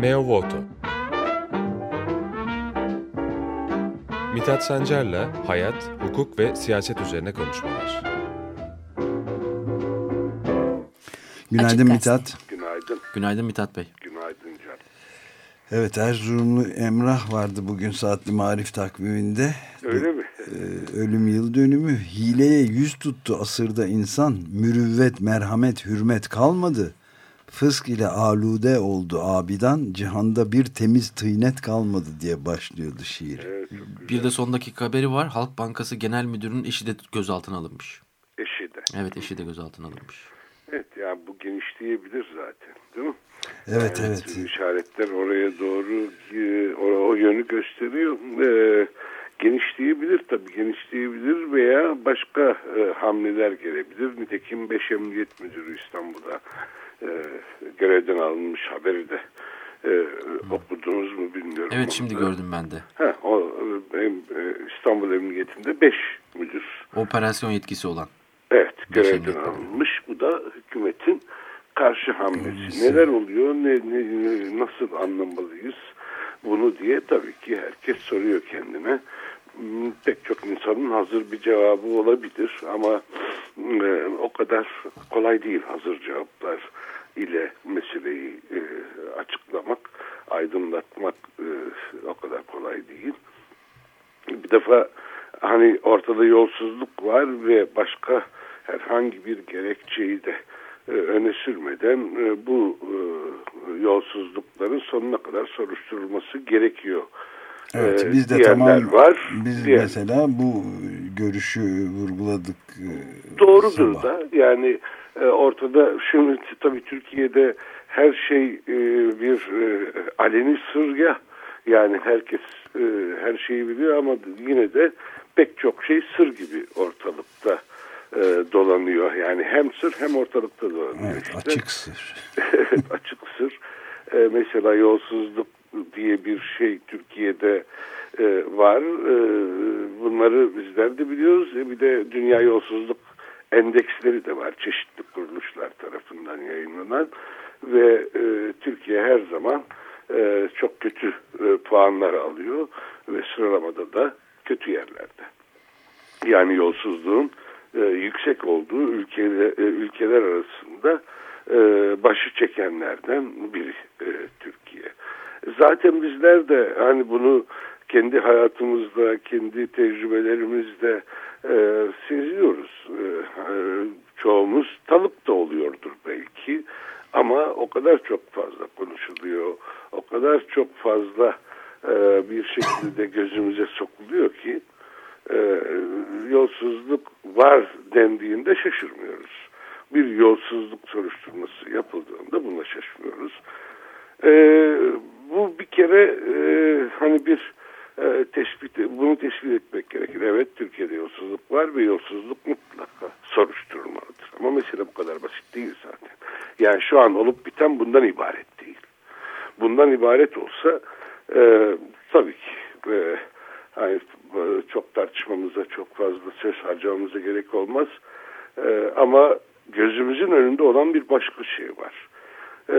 Meo Voto Mithat Sancar'la hayat, hukuk ve siyaset üzerine konuşmalar. Günaydın Mithat. Günaydın. Günaydın Mithat Bey. Günaydın Can. Evet Erzurumlu Emrah vardı bugün saatli marif takviminde. Öyle mi? Ee, ölüm yıl dönümü hileye yüz tuttu asırda insan. Mürüvvet, merhamet, hürmet kalmadı. Fısk ile alude oldu abidan. Cihanda bir temiz tıynet kalmadı diye başlıyordu şiir. Evet, Bir de son dakika haberi var. Halk Bankası Genel Müdürü'nün eşi de gözaltına alınmış. eşi de. Evet eşi de gözaltına alınmış. Evet yani bu genişleyebilir zaten değil mi? Evet Yani evet. işaretler oraya doğru e, o, o yönü gösteriyor. Ee, genişleyebilir tabii genişleyebilir hamleler gelebilir. Nitekim 5 Emniyet Müdürü İstanbul'da e, görevden alınmış haberi de e, okudunuz mu bilmiyorum. Evet şimdi gördüm ben de. Ha, o, em- e, İstanbul Emniyetinde 5 müdür Operasyon yetkisi olan. Evet, görevden alınmış. Bu da hükümetin karşı hamlesi. Hamlesi. Neler oluyor, ne, ne- nasıl anlamalıyız bunu diye tabii ki herkes soruyor kendine. Pek çok insanın hazır bir cevabı olabilir ama e, o kadar kolay değil hazır cevaplar ile meseleyi e, açıklamak, aydınlatmak e, o kadar kolay değil bir defa hani ortada yolsuzluk var ve başka herhangi bir gerekçeyi de e, öne sürmeden e, bu e, yolsuzlukların sonuna kadar soruşturulması gerekiyor. Evet E, biz de tamam var. biz Diğer- mesela bu görüşü vurguladık. e, Doğrudur sabah. da yani e, ortada şimdi tabii Türkiye'de her şey e, bir aleni sır ya yani herkes her şeyi biliyor ama yine de pek çok şey sır gibi ortalıkta e, dolanıyor yani hem sır hem ortalıkta dolanıyor. Evet işte. açık sır. Evet, açık sır. Ee, mesela yolsuzluk diye bir şey Türkiye'de e, var. Ee, bunları bizler de biliyoruz. E, bir de dünya yolsuzluk endeksleri de var. Çeşitli kuruluşlar tarafından yayınlanan. Ve e, Türkiye her zaman e, çok kötü e, puanlar alıyor. Ve sıralamada da kötü yerlerde. Yani yolsuzluğun e, yüksek olduğu ülkeler, e, ülkeler arasında e, başı çekenlerden biri e, Türkiye. Zaten bizler de hani bunu kendi hayatımızda, kendi tecrübelerimizde e, seziyoruz. E, e, çoğumuz tanık da oluyordur belki ama o kadar çok fazla konuşuluyor, o kadar çok fazla e, bir şekilde gözümüze sokuluyor ki e, yolsuzluk var dendiğinde şaşırmıyoruz. Bir yolsuzluk soruşturması yapıldığında buna şaşmıyoruz. E, bu bir kere e, hani bir e, tespit, bunu tespit etmek gerekir. Evet Türkiye'de yolsuzluk var ve yolsuzluk mutlaka soruşturulmalıdır. Ama mesele bu kadar basit değil zaten. Yani şu an olup biten bundan ibaret değil. Bundan ibaret olsa e, tabii ki e, hani, çok tartışmamıza çok fazla söz harcamamıza gerek olmaz. E, ama gözümüzün önünde olan bir başka şey var. E,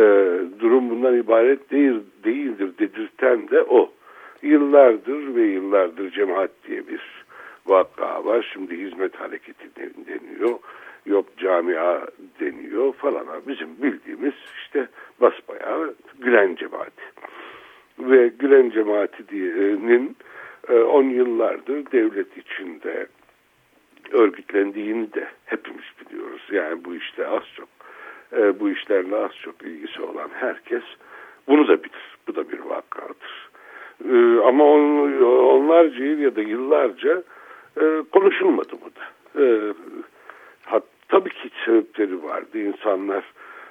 durum bundan ibaret değil değildir dedirten de o. Yıllardır ve yıllardır cemaat diye bir vaka var. Şimdi hizmet hareketi den- deniyor. Yok camia deniyor falan. Bizim bildiğimiz işte basbayağı Gülen cemaati. Ve Gülen cemaati diyenin 10 yıllardır devlet içinde örgütlendiğini de hepimiz biliyoruz. Yani bu işte az çok e, bu işlerle az çok ilgisi olan herkes bunu da bilir. Bu da bir vakadır. E, ama on, onlarca yıl ya da yıllarca e, konuşulmadı bu da. Tabii ki sebepleri vardı. İnsanlar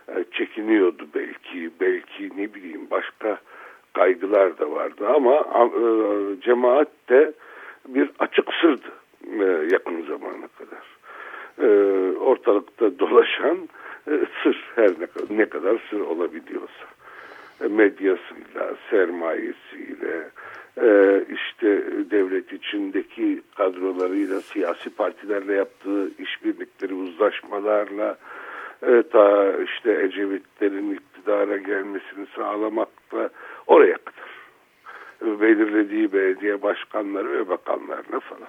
e, çekiniyordu belki, belki ne bileyim başka kaygılar da vardı ama e, cemaat de bir açık sırdı e, yakın zamana kadar. E, ortalıkta dolaşan e, sır her ne kadar, ne kadar sır olabiliyorsa. E, medyasıyla, sermayesiyle, e, işte devlet içindeki kadrolarıyla, siyasi partilerle yaptığı işbirlikleri, uzlaşmalarla, e, ta işte Ecevitlerin iktidara gelmesini sağlamakla oraya kadar belirlediği belediye başkanları ve bakanlarına falan.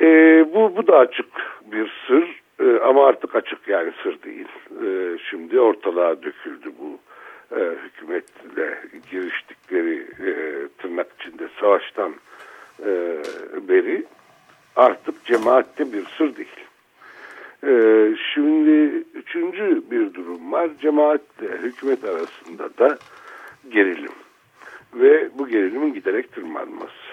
E, bu, bu da açık bir sır e, ama artık açık yani sır değil. E, şimdi ortalığa döküldü bu e, hükümetle giriştikleri e, tırnak içinde savaştan e, beri artık cemaatte bir sır değil. E, şimdi üçüncü bir durum var. Cemaatle hükümet arasında da gerilim. Ve bu gerilimin giderek tırmanması.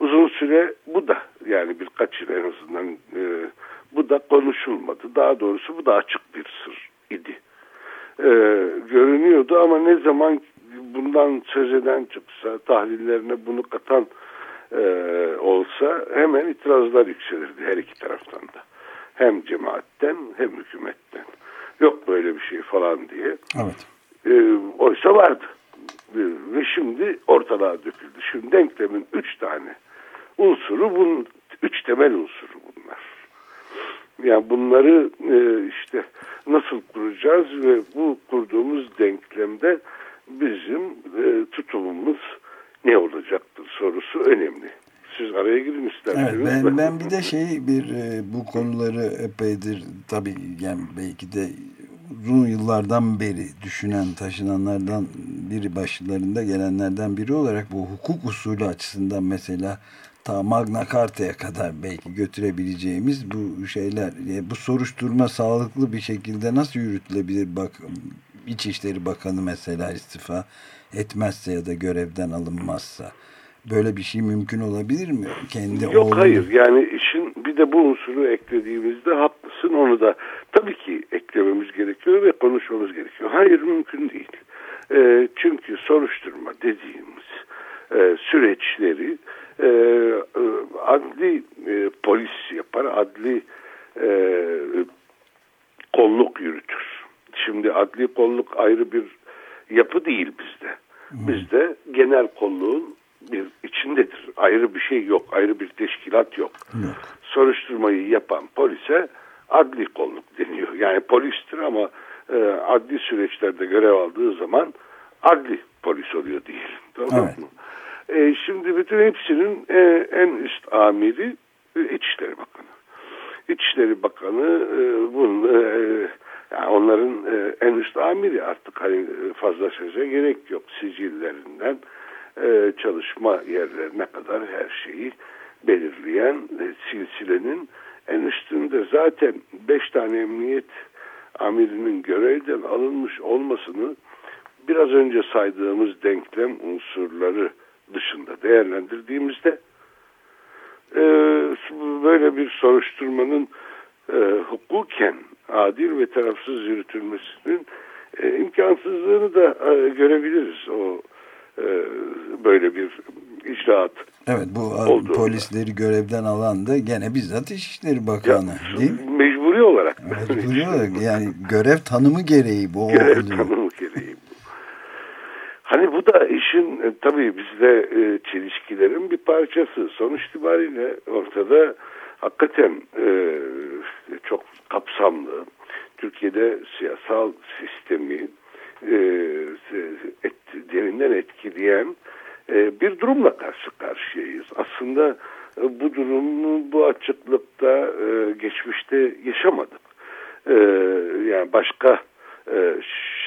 Uzun süre bu da yani birkaç yıl en azından e, bu da konuşulmadı. Daha doğrusu bu da açık bir sır idi. E, görünüyordu ama ne zaman bundan söz eden çıksa, tahlillerine bunu katan e, olsa hemen itirazlar yükselirdi her iki taraftan da. Hem cemaatten hem hükümetten. Yok böyle bir şey falan diye. Evet. E, oysa vardı. E, ve şimdi ortalığa döküldü. Şimdi denklemin üç tane unsuru bunun üç temel unsuru bunlar. Yani bunları e, işte nasıl kuracağız ve bu kurduğumuz denklemde bizim e, tutumumuz ne olacaktır sorusu önemli. Siz araya girin isterseniz. Evet, ben, ben bir de şey bir e, bu konuları epeydir tabii yani belki de uzun yıllardan beri düşünen taşınanlardan biri başlarında gelenlerden biri olarak bu hukuk usulü açısından mesela ta Magna Carta'ya kadar belki götürebileceğimiz bu şeyler e, bu soruşturma sağlıklı bir şekilde nasıl yürütülebilir bak İçişleri Bakanı mesela istifa etmezse ya da görevden alınmazsa böyle bir şey mümkün olabilir mi? Kendi Yok oğlunu... hayır yani işin bir de bu unsuru eklediğimizde haklısın onu da tabii ki eklememiz gerekiyor ve konuşmamız gerekiyor. Hayır mümkün değil. E, çünkü soruşturma dediğimiz e, süreçleri e, e, adli e, polis yapar, adli e, kolluk yürütür. Şimdi adli kolluk ayrı bir yapı değil bizde. Bizde genel kolluğun bir içindedir. Ayrı bir şey yok, ayrı bir teşkilat yok. Yok. Soruşturmayı yapan polise adli kolluk deniyor. Yani polistir ama e, adli süreçlerde görev aldığı zaman adli polis oluyor değil. Tamam Evet. mı? E, şimdi bütün hepsinin e, en üst amiri e, İçişleri Bakanı. İçişleri Bakanı e, bunun e, yani onların e, en üst amiri artık hani e, fazla söze gerek yok. Sicillerinden e, çalışma yerlerine kadar her şeyi belirleyen e, silsilenin en üstünde zaten beş tane emniyet amirinin görevden alınmış olmasını biraz önce saydığımız denklem unsurları dışında değerlendirdiğimizde e, böyle bir soruşturmanın e, hukuken adil ve tarafsız yürütülmesinin e, imkansızlığını da e, görebiliriz. O e, böyle bir icraat. Evet bu Oldu. polisleri görevden alan da gene bizzat İçişleri Bakanı Ya, değil mi? Mecburi olarak. Mecburi olarak yani görev tanımı gereği bu Görev oluyor. tanımı gereği bu. Hani bu da işin e, tabii bizde e, çelişkilerin bir parçası. Sonuç itibariyle ortada hakikaten e, çok kapsamlı Türkiye'de siyasal sistemi e, et, derinden etkileyen e, bir durumla karşı karşıyayız. Aslında e, bu durumu bu açıklıkta e, geçmişte yaşamadık. E, yani başka e,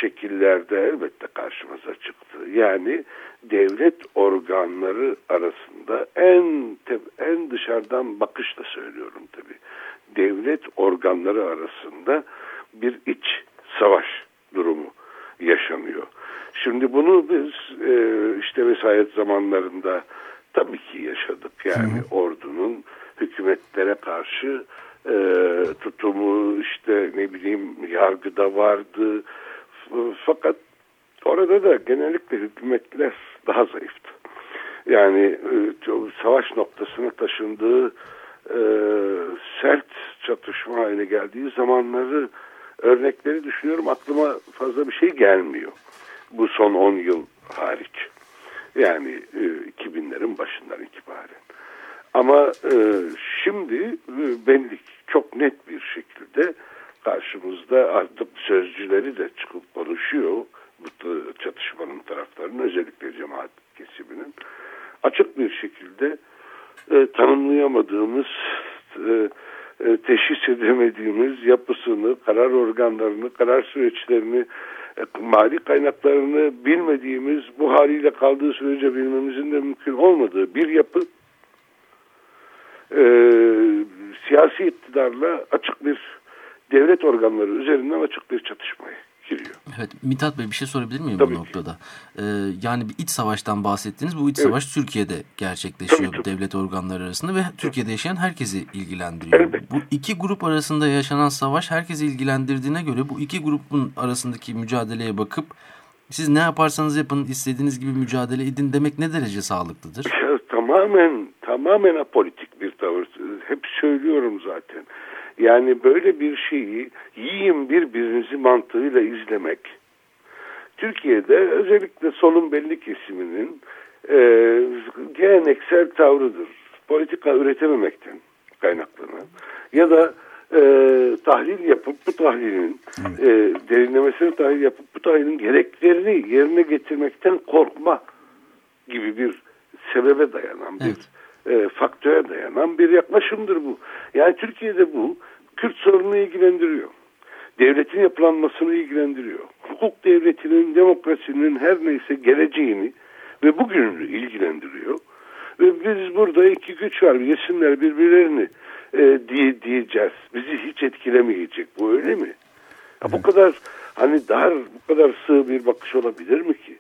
şekillerde elbette karşımıza çıktı. Yani devlet organları arasında en en dışarıdan bakışla söylüyorum tabi. Devlet organları arasında bir iç savaş durumu yaşanıyor. Şimdi bunu biz e, işte vesayet zamanlarında tabii ki yaşadık. Yani ordunun hükümetlere karşı e, tutumu işte ne bileyim yargıda vardı. F- Fakat orada da genellikle hükümetler daha zayıftı. Yani e, savaş noktasına taşındığı e, sert çatışma haline geldiği zamanları örnekleri düşünüyorum aklıma fazla bir şey gelmiyor. Bu son 10 yıl hariç. Yani e, 2000'lerin başından itibaren. Ama e, şimdi e, belli çok net bir şekilde karşımızda artık sözcüleri de çıkıp konuşuyor. Bu çatışmanın taraflarının özellikle cemaat kesiminin. Açık bir şekilde e, tanımlayamadığımız e, e, teşhis edemediğimiz yapısını, karar organlarını, karar süreçlerini, e, mali kaynaklarını bilmediğimiz, bu haliyle kaldığı sürece bilmemizin de mümkün olmadığı bir yapı e, siyasi iktidarla açık bir devlet organları üzerinden açık bir çatışmaya giriyor. Evet Mithat Bey bir şey sorabilir miyim Tabii bu noktada? Ee, yani bir iç savaştan bahsettiniz. Bu iç evet. savaş Türkiye'de gerçekleşiyor tabii, tabii. devlet organları arasında ve Türkiye'de yaşayan herkesi ilgilendiriyor. Elbette. Bu iki grup arasında yaşanan savaş herkesi ilgilendirdiğine göre bu iki grubun arasındaki mücadeleye bakıp siz ne yaparsanız yapın istediğiniz gibi mücadele edin demek ne derece sağlıklıdır? Ya, tamamen tamamen apolitik bir tavır. Hep söylüyorum zaten. Yani böyle bir şeyi yiyin birbirinizi mantığıyla izlemek Türkiye'de özellikle solun belli kesiminin e, geleneksel tavrıdır. Politika üretememekten kaynaklanan ya da e, tahlil yapıp bu tahlilin evet. e, derinlemesine tahlil yapıp bu tahlilin gereklerini yerine getirmekten korkma gibi bir sebebe dayanan evet. bir e, faktöre dayanan bir yaklaşımdır bu. Yani Türkiye'de bu Kürt sorununu ilgilendiriyor. Devletin yapılanmasını ilgilendiriyor. Hukuk devletinin, demokrasinin her neyse geleceğini ve bugününü ilgilendiriyor. Ve biz burada iki güç var. Yesinler birbirlerini e, diye, diyeceğiz. Bizi hiç etkilemeyecek. Bu öyle mi? Ya bu kadar hani dar, bu kadar sığ bir bakış olabilir mi ki?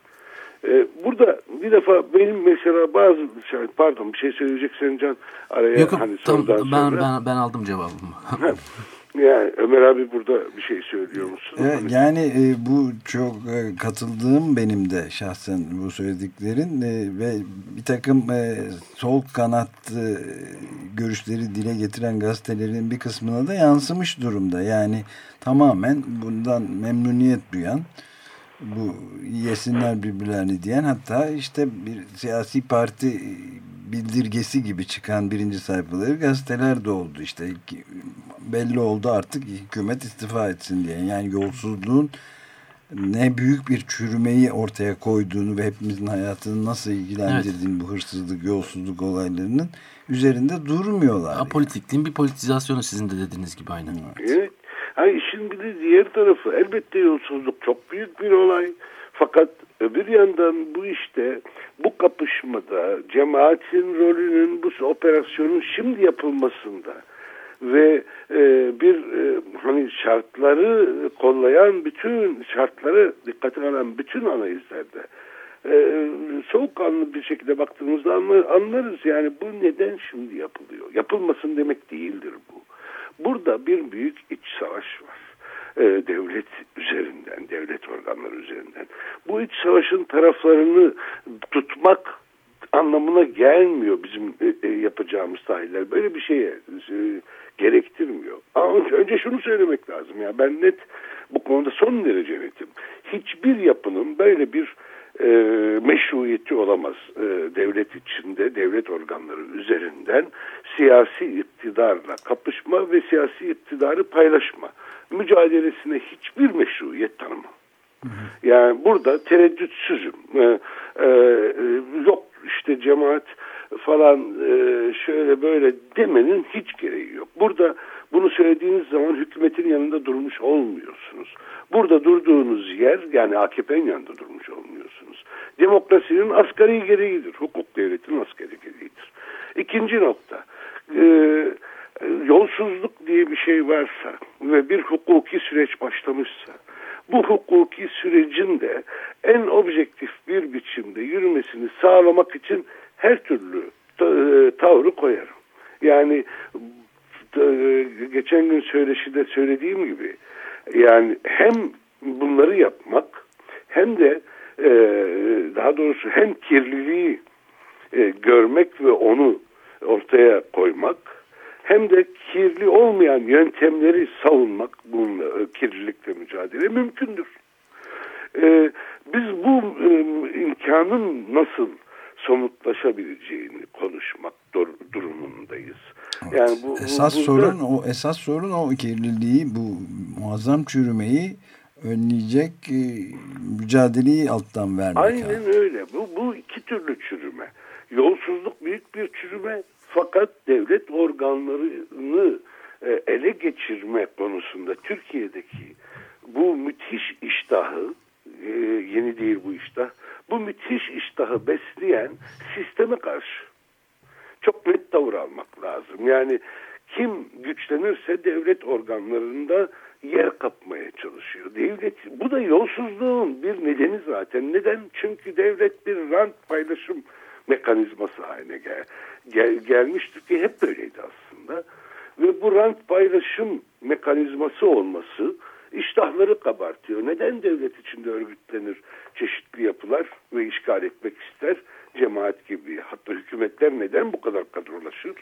Ee, burada bir defa benim mesela bazı şey, pardon bir şey söyleyeceksen Can araya Yok, hani tam, ben, sonra. ben, ben aldım cevabımı. yani Ömer abi burada bir şey söylüyor musun? Evet, yani e, bu çok e, katıldığım benim de şahsen bu söylediklerin e, ve bir takım e, sol kanat e, görüşleri dile getiren gazetelerin bir kısmına da yansımış durumda. Yani tamamen bundan memnuniyet duyan bu yesinler birbirlerini diyen hatta işte bir siyasi parti bildirgesi gibi çıkan birinci sayfaları gazeteler de oldu işte belli oldu artık hükümet istifa etsin diye yani yolsuzluğun ne büyük bir çürümeyi ortaya koyduğunu ve hepimizin hayatını nasıl ilgilendirdiğini evet. bu hırsızlık, yolsuzluk olaylarının üzerinde durmuyorlar. Apolitikliğin yani. bir politizasyonu sizin de dediğiniz gibi aynen. Evet. Ha, işin bir de diğer tarafı elbette yolsuzluk çok büyük bir olay. Fakat öbür yandan bu işte bu kapışmada cemaatin rolünün bu operasyonun şimdi yapılmasında ve e, bir e, hani şartları kollayan bütün şartları dikkate alan bütün analizlerde e, soğukkanlı bir şekilde baktığımızda anlarız yani bu neden şimdi yapılıyor. Yapılmasın demek değildir bu. Burada bir büyük iç savaş var. Ee, devlet üzerinden, devlet organları üzerinden. Bu iç savaşın taraflarını tutmak anlamına gelmiyor bizim e, e, yapacağımız tahliller. Böyle bir şeye e, gerektirmiyor. Ama önce şunu söylemek lazım ya ben net bu konuda son derece netim. Hiçbir yapının böyle bir e, meşruiyeti olamaz e, devlet içinde, devlet organları üzerinden siyasi iktidarla kapışma ve siyasi iktidarı paylaşma mücadelesine hiçbir meşruiyet tanımam. Yani burada tereddütsüzüm. Ee, e, yok işte cemaat falan e, şöyle böyle demenin hiç gereği yok. Burada bunu söylediğiniz zaman hükümetin yanında durmuş olmuyorsunuz. Burada durduğunuz yer yani AKP'nin yanında durmuş olmuyorsunuz. Demokrasinin asgari gereğidir. Hukuk devletinin asgari gereğidir. İkinci nokta. E, yolsuzluk diye bir şey varsa ve bir hukuki süreç başlamışsa bu hukuki sürecin de en objektif bir biçimde yürümesini sağlamak için her türlü e, tavrı koyarım. Yani e, geçen gün söyleşide söylediğim gibi yani hem bunları yapmak hem de e, daha doğrusu hem kirliliği görmek ve onu ortaya koymak hem de kirli olmayan yöntemleri savunmak bununla kirlilikle mücadele mümkündür. Ee, biz bu e, imkanın nasıl somutlaşabileceğini konuşmak durumundayız. Yani bu, esas bu, sorun o esas sorun o kirliliği bu muazzam çürümeyi önleyecek e, mücadeleyi alttan vermek. Aynen yani. öyle. Bu, bu iki türlü çürüme. Yolsuzluk büyük bir çürüme fakat devlet organlarını e, ele geçirme konusunda Türkiye'deki bu müthiş iştahı e, yeni değil bu iştah bu müthiş iştahı besleyen sisteme karşı çok net tavır almak lazım. Yani kim güçlenirse devlet organlarında yer kapmaya çalışıyor. Devlet bu da yolsuzluğun bir nedeni zaten. Neden? Çünkü devlet bir rant paylaşım mekanizması haline gel, gel, gelmiştir ki hep böyleydi aslında. Ve bu rant paylaşım mekanizması olması iştahları kabartıyor. Neden devlet içinde örgütlenir çeşitli yapılar ve işgal etmek ister? Cemaat gibi hatta hükümetler neden bu kadar kadrolaşır?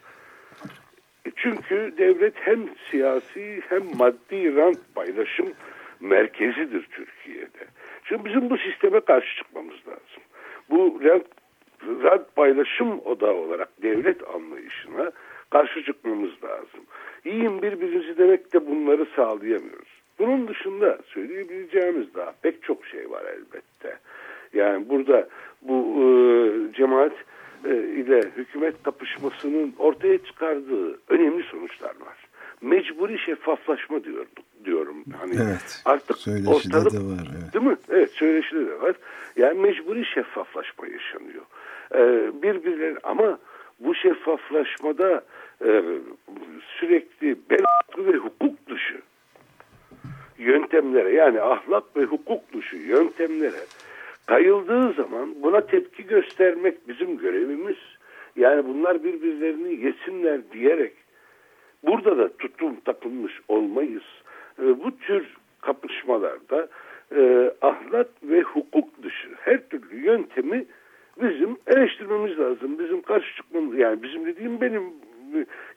Çünkü devlet hem siyasi hem maddi rant paylaşım merkezidir Türkiye'de. Şimdi bizim bu sisteme karşı çıkmamız lazım. Bu rant, rant paylaşım odağı olarak devlet anlayışına karşı çıkmamız lazım. Yiyin birbirinizi demek de bunları sağlayamıyoruz. Bunun dışında söyleyebileceğimiz daha pek çok şey var elbette. Yani burada bu e, cemaat ile hükümet kapışmasının ortaya çıkardığı önemli sonuçlar var. Mecburi şeffaflaşma diyorduk diyorum. Hani evet. Artık ortalık de var. Evet. Değil mi? Evet, söyleşide de var. Yani mecburi şeffaflaşma yaşanıyor. Ee, birbirleri ama bu şeffaflaşmada e, sürekli bel ve hukuk dışı yöntemlere yani ahlak ve hukuk dışı yöntemlere kayıldığı zaman buna tepki göstermek bizim görevimiz. Yani bunlar birbirlerini yesinler diyerek burada da tutum takılmış olmayız. E, bu tür kapışmalarda e, ahlak ve hukuk dışı her türlü yöntemi bizim eleştirmemiz lazım. Bizim karşı çıkmamız yani bizim dediğim benim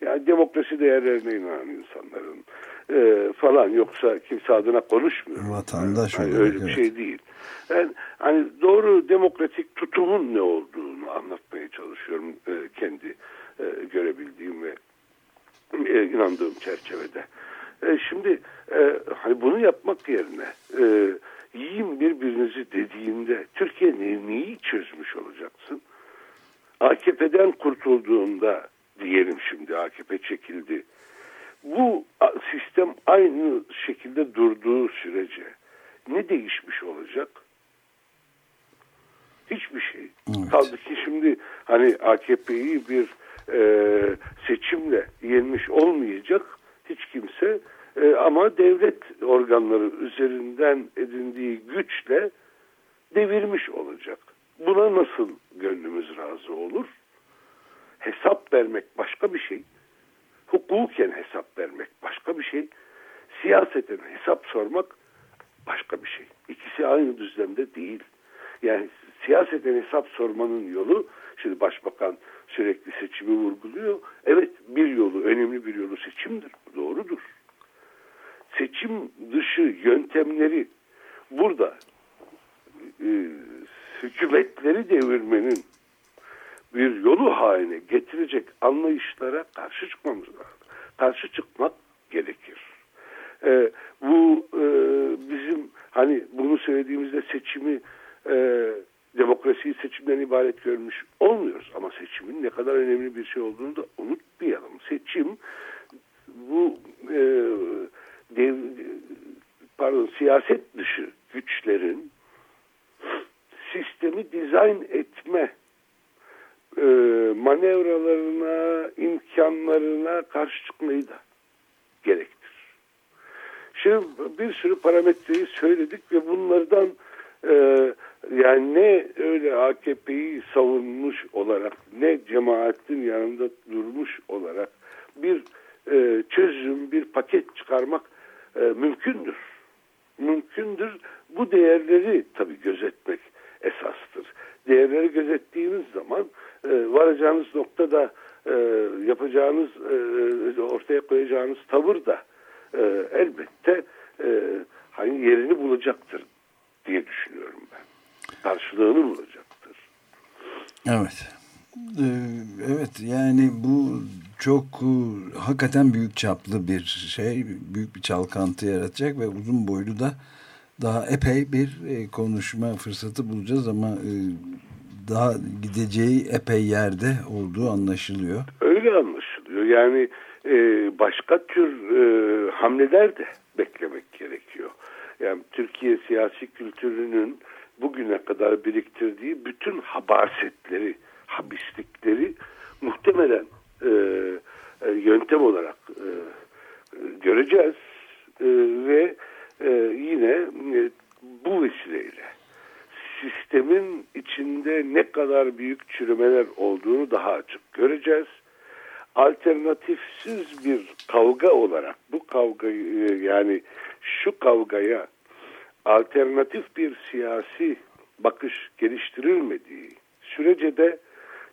yani demokrasi değerlerine inanan insanların e, falan yoksa kimse adına konuşmuyor. Vatandaş yani, öyle bir evet. şey değil. Ben hani doğru demokratik tutumun ne olduğunu anlatmaya çalışıyorum e, kendi e, görebildiğim ve e, inandığım çerçevede. E, şimdi e, hani bunu yapmak yerine e, yiyin birbirinizi dediğinde Türkiye neyi çözmüş olacaksın? AKP'den kurtulduğunda diyelim şimdi AKP çekildi. Bu sistem aynı şekilde durduğu sürece ne değişmiş olacak? Hiçbir şey. Evet. Kaldı ki şimdi hani AKP'yi bir e, seçimle yenmiş olmayacak hiç kimse e, ama devlet organları üzerinden edindiği güçle devirmiş olacak. Buna nasıl gönlümüz razı olur? hesap vermek başka bir şey. Hukuken hesap vermek başka bir şey. Siyaseten hesap sormak başka bir şey. İkisi aynı düzlemde değil. Yani siyaseten hesap sormanın yolu, şimdi başbakan sürekli seçimi vurguluyor. Evet bir yolu, önemli bir yolu seçimdir. Doğrudur. Seçim dışı yöntemleri burada e, hükümetleri devirmenin bir yolu haline getirecek anlayışlara karşı çıkmamız lazım. Karşı çıkmak gerekir. Ee, bu e, bizim hani bunu söylediğimizde seçimi e, demokrasiyi seçimden ibaret görmüş olmuyoruz. Ama seçimin ne kadar önemli bir şey olduğunu da unutmayalım. Seçim bu e, dev, pardon siyaset dışı güçlerin sistemi dizayn etme e, manevralarına, imkanlarına karşı çıkmayı da gerektir. Şimdi bir sürü parametreyi söyledik ve bunlardan e, yani ne öyle AKP'yi savunmuş olarak ne cemaatin yanında durmuş olarak bir e, çözüm, bir paket çıkarmak e, mümkündür. Mümkündür. Bu değerleri tabii gözetmek esastır. Değerleri gözettiğiniz e, varacağınız noktada e, yapacağınız e, ortaya koyacağınız tavır da e, elbette e, hani yerini bulacaktır diye düşünüyorum ben. Karşılığını bulacaktır. Evet. Ee, evet yani bu çok e, hakikaten büyük çaplı bir şey, büyük bir çalkantı yaratacak ve uzun boylu da daha epey bir e, konuşma fırsatı bulacağız ama e, daha gideceği epey yerde olduğu anlaşılıyor. Öyle anlaşılıyor. Yani başka tür hamleler de beklemek gerekiyor. Yani Türkiye siyasi kültürünün bugüne kadar biriktirdiği bütün habasetleri, habislikleri muhtemelen e, e, yöntem olarak e, göreceğiz e, ve e, yine e, bu vesileyle sistemin içinde ne kadar büyük çürümeler olduğunu daha açık göreceğiz. Alternatifsiz bir kavga olarak bu kavgayı e, yani şu kavgaya alternatif bir siyasi bakış geliştirilmediği sürece de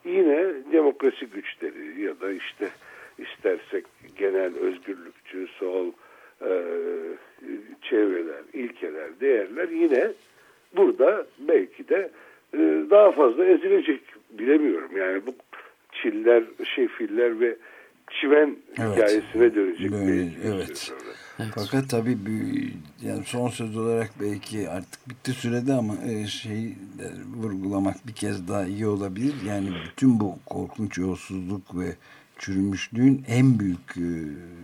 yine demokrasi güçleri ya da işte istersek genel özgürlükçü, sol e, çevreler, ilkeler, değerler yine burada belki de e, daha fazla ezilecek bilemiyorum. Yani bu çiller, şefiller ve çimen evet. hikayesine dönecek. Böyle, evet. Evet. Fakat tabii yani son söz olarak belki artık bitti sürede ama e, şeyi vurgulamak bir kez daha iyi olabilir. Yani bütün bu korkunç yolsuzluk ve çürümüşlüğün en büyük e,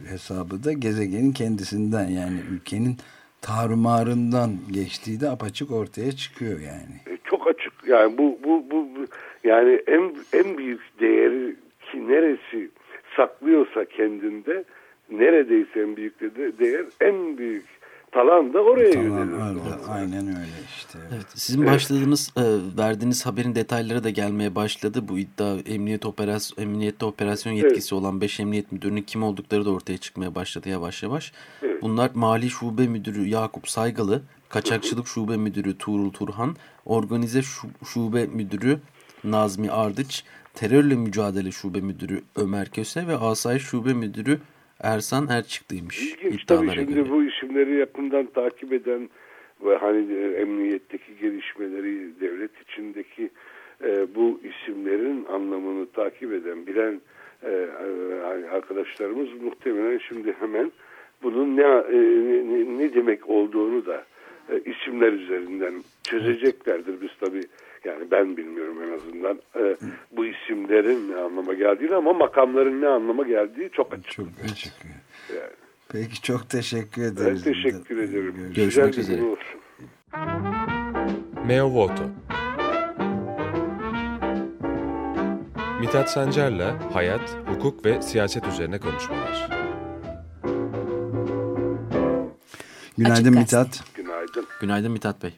hesabı da gezegenin kendisinden yani ülkenin tarumarından geçtiği de apaçık ortaya çıkıyor yani. E, çok açık. Yani bu bu bu, bu yani en en büyük değeri ki neresi saklıyorsa kendinde neredeyse en büyük de değer en büyük talan da oraya talan yöneliyor. Aynen öyle işte. Evet. sizin evet. başladığınız e, verdiğiniz haberin detayları da gelmeye başladı. Bu iddia emniyet operasyon emniyette operasyon yetkisi evet. olan 5 emniyet müdürünün kim oldukları da ortaya çıkmaya başladı yavaş yavaş. Evet. Bunlar Mali Şube Müdürü Yakup Saygalı, Kaçakçılık hı hı. Şube Müdürü Tuğrul Turhan, Organize Şube Müdürü Nazmi Ardıç, Terörle Mücadele Şube Müdürü Ömer Köse ve Asayiş Şube Müdürü Ersan Erçıklı'ymış. İlginç tabii şimdi göre. bu isimleri yakından takip eden ve hani e, emniyetteki gelişmeleri, devlet içindeki e, bu isimlerin anlamını takip eden, bilen e, e arkadaşlarımız muhtemelen şimdi hemen bunun ne, e, ne, ne demek olduğunu da e, isimler üzerinden çözeceklerdir. Biz tabii yani ben bilmiyorum en azından e, bu isimlerin ne anlama geldiğini ama makamların ne anlama geldiği çok açık. Çok açık. Yani. Peki çok teşekkür ederiz. Ben teşekkür ederim. Görüşmek Güzel üzere. Meo Voto Mithat Sancar'la hayat, hukuk ve siyaset üzerine konuşmalar. Günaydın Mithat. Günaydın. Günaydın Mithat Bey.